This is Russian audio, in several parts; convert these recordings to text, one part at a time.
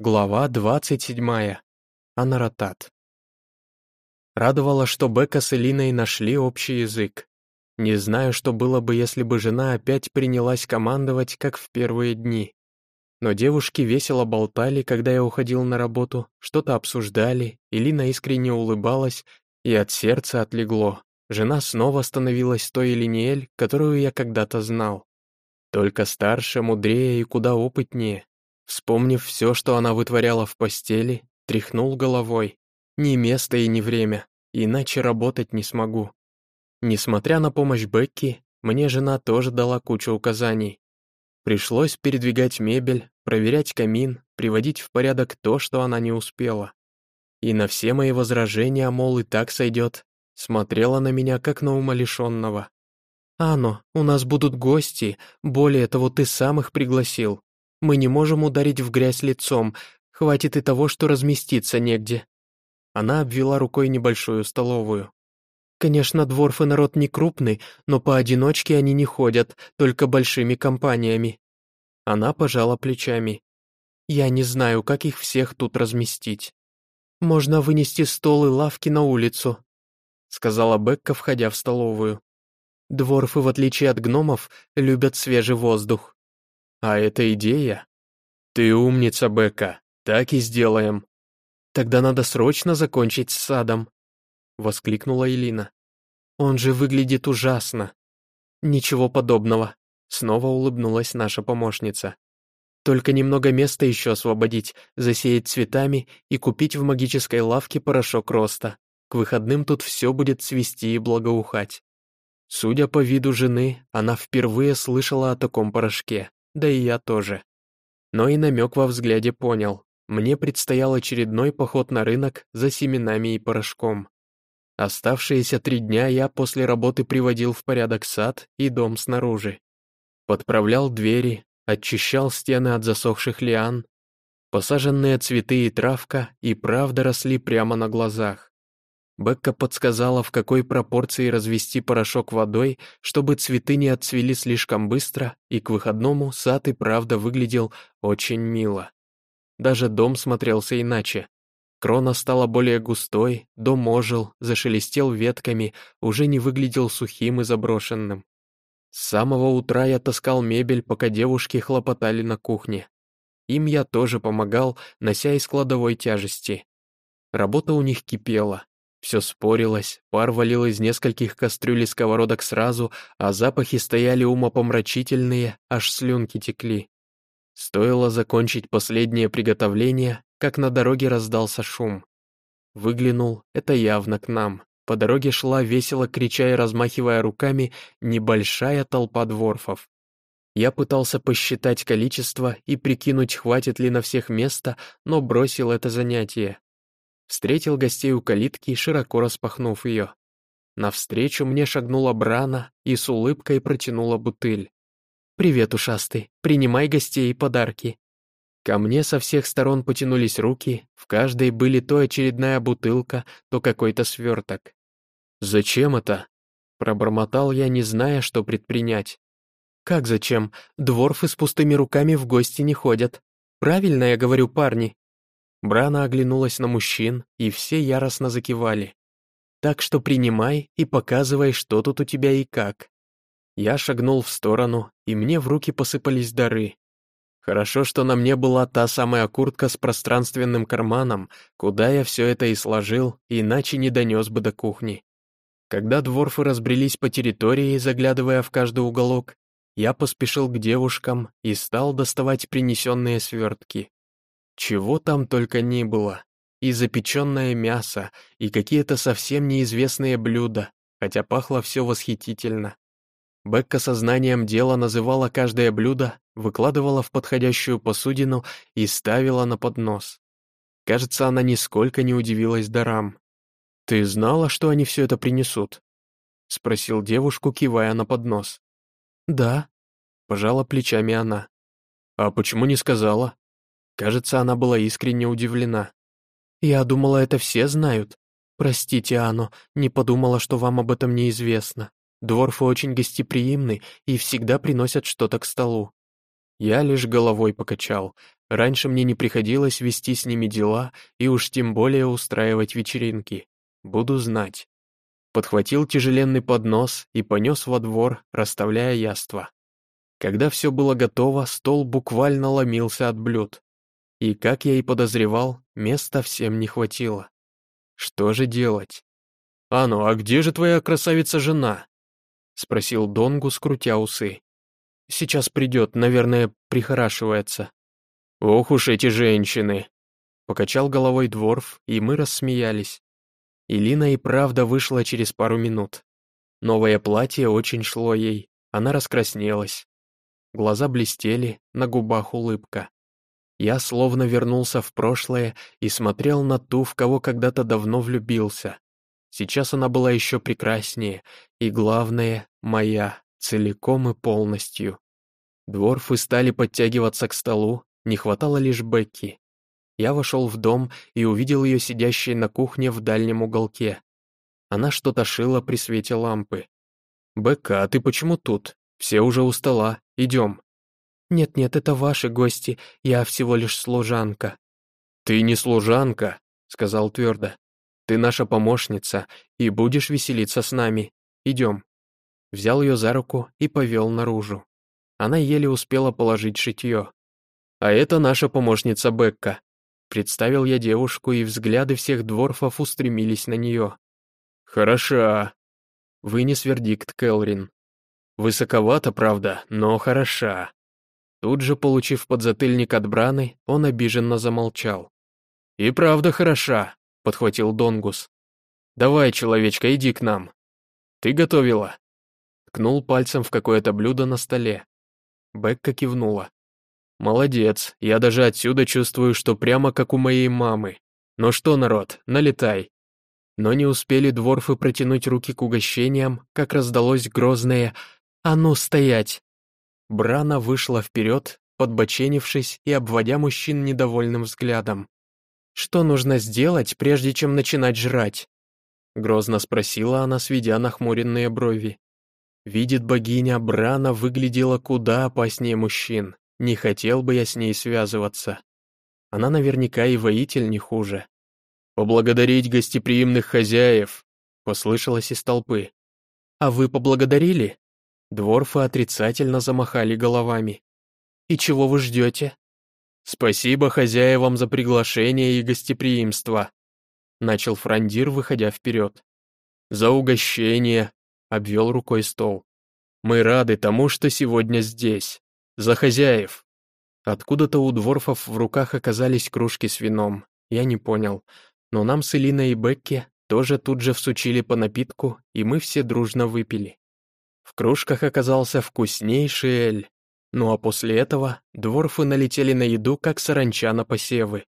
Глава 27. Анаратат. Радовало, что Бека с Элиной нашли общий язык. Не знаю, что было бы, если бы жена опять принялась командовать, как в первые дни. Но девушки весело болтали, когда я уходил на работу, что-то обсуждали, Элина искренне улыбалась, и от сердца отлегло. Жена снова становилась той Элиниэль, которую я когда-то знал. Только старше, мудрее и куда опытнее. Вспомнив все, что она вытворяла в постели, тряхнул головой. Ни место и ни время, иначе работать не смогу. Несмотря на помощь Бекки, мне жена тоже дала кучу указаний. Пришлось передвигать мебель, проверять камин, приводить в порядок то, что она не успела. И на все мои возражения, мол, и так сойдет, смотрела на меня, как на умалишенного. «Ано, у нас будут гости, более того, ты сам их пригласил. Мы не можем ударить в грязь лицом, хватит и того, что разместиться негде». Она обвела рукой небольшую столовую. «Конечно, дворфы народ не крупный, но поодиночке они не ходят, только большими компаниями». Она пожала плечами. «Я не знаю, как их всех тут разместить. Можно вынести стол и лавки на улицу», сказала Бекка, входя в столовую. «Дворфы, в отличие от гномов, любят свежий воздух». А это идея? Ты умница, Бека, так и сделаем. Тогда надо срочно закончить с садом, воскликнула Элина. Он же выглядит ужасно. Ничего подобного, снова улыбнулась наша помощница. Только немного места еще освободить, засеять цветами и купить в магической лавке порошок роста. К выходным тут все будет цвести и благоухать. Судя по виду жены, она впервые слышала о таком порошке да и я тоже. Но и намек во взгляде понял. Мне предстоял очередной поход на рынок за семенами и порошком. Оставшиеся три дня я после работы приводил в порядок сад и дом снаружи. Подправлял двери, очищал стены от засохших лиан. Посаженные цветы и травка и правда росли прямо на глазах. Бекка подсказала, в какой пропорции развести порошок водой, чтобы цветы не отцвели слишком быстро, и к выходному сад и правда выглядел очень мило. Даже дом смотрелся иначе. Крона стала более густой, дом ожил, зашелестел ветками, уже не выглядел сухим и заброшенным. С самого утра я таскал мебель, пока девушки хлопотали на кухне. Им я тоже помогал, нося из кладовой тяжести. Работа у них кипела, все спорилось, пар валил из нескольких кастрюль и сковородок сразу, а запахи стояли умопомрачительные, аж слюнки текли. Стоило закончить последнее приготовление, как на дороге раздался шум. Выглянул, это явно к нам. По дороге шла, весело крича и размахивая руками, небольшая толпа дворфов. Я пытался посчитать количество и прикинуть, хватит ли на всех места, но бросил это занятие. Встретил гостей у калитки, широко распахнув ее. Навстречу мне шагнула Брана и с улыбкой протянула бутыль. «Привет, ушастый, принимай гостей и подарки». Ко мне со всех сторон потянулись руки, в каждой были то очередная бутылка, то какой-то сверток. «Зачем это?» Пробормотал я, не зная, что предпринять. «Как зачем? Дворфы с пустыми руками в гости не ходят. Правильно я говорю, парни?» Брана оглянулась на мужчин, и все яростно закивали. «Так что принимай и показывай, что тут у тебя и как». Я шагнул в сторону, и мне в руки посыпались дары. Хорошо, что на мне была та самая куртка с пространственным карманом, куда я все это и сложил, иначе не донес бы до кухни. Когда дворфы разбрелись по территории, заглядывая в каждый уголок, я поспешил к девушкам и стал доставать принесенные свертки. Чего там только ни было. И запеченное мясо, и какие-то совсем неизвестные блюда, хотя пахло все восхитительно. Бекка сознанием дела называла каждое блюдо, выкладывала в подходящую посудину и ставила на поднос. Кажется, она нисколько не удивилась дарам. «Ты знала, что они все это принесут?» — спросил девушку, кивая на поднос. «Да», — пожала плечами она. «А почему не сказала?» Кажется, она была искренне удивлена. «Я думала, это все знают. Простите, Ано, не подумала, что вам об этом неизвестно. Дворфы очень гостеприимны и всегда приносят что-то к столу». Я лишь головой покачал. Раньше мне не приходилось вести с ними дела и уж тем более устраивать вечеринки. Буду знать. Подхватил тяжеленный поднос и понес во двор, расставляя яства. Когда все было готово, стол буквально ломился от блюд. И, как я и подозревал, места всем не хватило. Что же делать? «А ну, а где же твоя красавица-жена?» — спросил Донгу, скрутя усы. «Сейчас придет, наверное, прихорашивается». «Ох уж эти женщины!» Покачал головой Дворф, и мы рассмеялись. Илина и правда вышла через пару минут. Новое платье очень шло ей, она раскраснелась. Глаза блестели, на губах улыбка. Я словно вернулся в прошлое и смотрел на ту, в кого когда-то давно влюбился. Сейчас она была еще прекраснее, и главное, моя, целиком и полностью. Дворфы стали подтягиваться к столу, не хватало лишь Бекки. Я вошел в дом и увидел ее сидящей на кухне в дальнем уголке. Она что-то шила при свете лампы. «Бекка, а ты почему тут? Все уже у стола. Идем». «Нет-нет, это ваши гости, я всего лишь служанка». «Ты не служанка», — сказал твердо. «Ты наша помощница, и будешь веселиться с нами. Идем». Взял ее за руку и повел наружу. Она еле успела положить шитье. «А это наша помощница Бекка». Представил я девушку, и взгляды всех дворфов устремились на нее. «Хороша», — вынес вердикт Келрин. «Высоковато, правда, но хороша». Тут же, получив подзатыльник от Браны, он обиженно замолчал. «И правда хороша», — подхватил Донгус. «Давай, человечка, иди к нам». «Ты готовила?» Ткнул пальцем в какое-то блюдо на столе. Бекка кивнула. «Молодец, я даже отсюда чувствую, что прямо как у моей мамы. Ну что, народ, налетай». Но не успели дворфы протянуть руки к угощениям, как раздалось грозное «А ну, стоять!». Брана вышла вперед, подбоченившись и обводя мужчин недовольным взглядом. «Что нужно сделать, прежде чем начинать жрать?» Грозно спросила она, сведя нахмуренные брови. Видит богиня, Брана выглядела куда опаснее мужчин. Не хотел бы я с ней связываться. Она наверняка и воитель не хуже. «Поблагодарить гостеприимных хозяев», — послышалось из толпы. «А вы поблагодарили?» Дворфы отрицательно замахали головами. «И чего вы ждете?» «Спасибо хозяевам за приглашение и гостеприимство», — начал Франдир, выходя вперед. «За угощение», — обвел рукой стол. «Мы рады тому, что сегодня здесь. За хозяев!» Откуда-то у дворфов в руках оказались кружки с вином. Я не понял. Но нам с Элиной и Бекки тоже тут же всучили по напитку, и мы все дружно выпили. В кружках оказался вкуснейший эль. Ну а после этого дворфы налетели на еду, как саранча на посевы.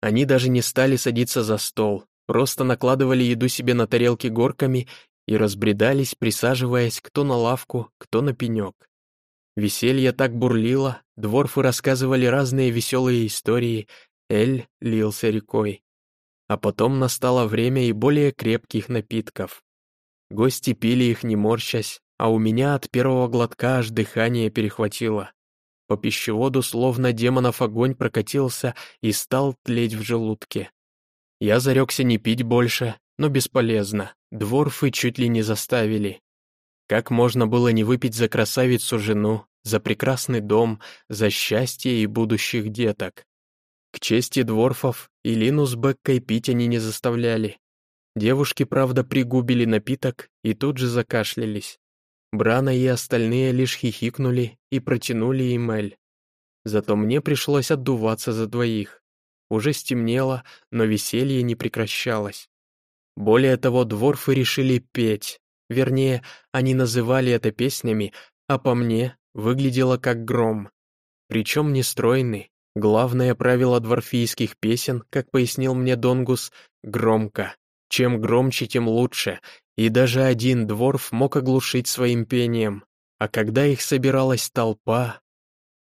Они даже не стали садиться за стол, просто накладывали еду себе на тарелки горками и разбредались, присаживаясь кто на лавку, кто на пенек. Веселье так бурлило, дворфы рассказывали разные веселые истории, Эль лился рекой. А потом настало время и более крепких напитков. Гости пили их не морщась, а у меня от первого глотка аж дыхание перехватило. По пищеводу словно демонов огонь прокатился и стал тлеть в желудке. Я зарекся не пить больше, но бесполезно, дворфы чуть ли не заставили. Как можно было не выпить за красавицу жену, за прекрасный дом, за счастье и будущих деток? К чести дворфов, Илину с Беккой пить они не заставляли. Девушки, правда, пригубили напиток и тут же закашлялись. Брана и остальные лишь хихикнули и протянули им. Зато мне пришлось отдуваться за двоих. Уже стемнело, но веселье не прекращалось. Более того, дворфы решили петь, Вернее, они называли это песнями, а по мне выглядело как гром. Причем нестройный. Главное правило дворфийских песен, как пояснил мне Донгус, громко. Чем громче, тем лучше, и даже один дворф мог оглушить своим пением. А когда их собиралась толпа...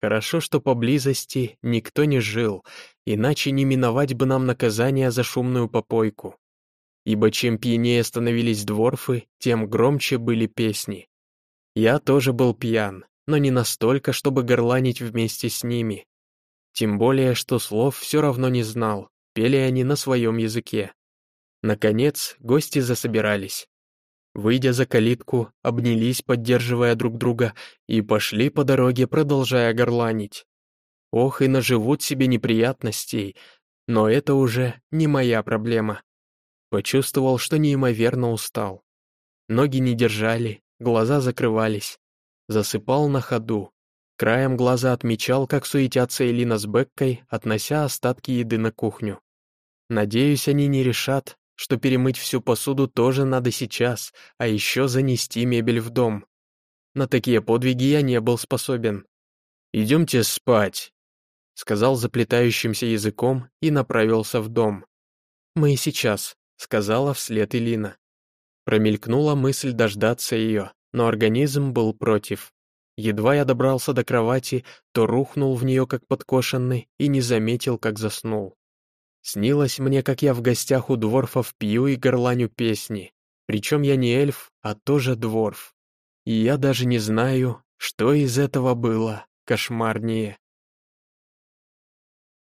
Хорошо, что поблизости никто не жил, иначе не миновать бы нам наказание за шумную попойку ибо чем пьянее становились дворфы, тем громче были песни. Я тоже был пьян, но не настолько, чтобы горланить вместе с ними. Тем более, что слов все равно не знал, пели они на своем языке. Наконец, гости засобирались. Выйдя за калитку, обнялись, поддерживая друг друга, и пошли по дороге, продолжая горланить. Ох, и наживут себе неприятностей, но это уже не моя проблема. Почувствовал, что неимоверно устал. Ноги не держали, глаза закрывались. Засыпал на ходу. Краем глаза отмечал, как суетятся Элина с Беккой, относя остатки еды на кухню. Надеюсь, они не решат, что перемыть всю посуду тоже надо сейчас, а еще занести мебель в дом. На такие подвиги я не был способен. «Идемте спать», — сказал заплетающимся языком и направился в дом. «Мы сейчас», — сказала вслед Элина. Промелькнула мысль дождаться ее, но организм был против. Едва я добрался до кровати, то рухнул в нее как подкошенный и не заметил, как заснул. Снилось мне, как я в гостях у дворфов пью и горланю песни. Причем я не эльф, а тоже дворф. И я даже не знаю, что из этого было кошмарнее.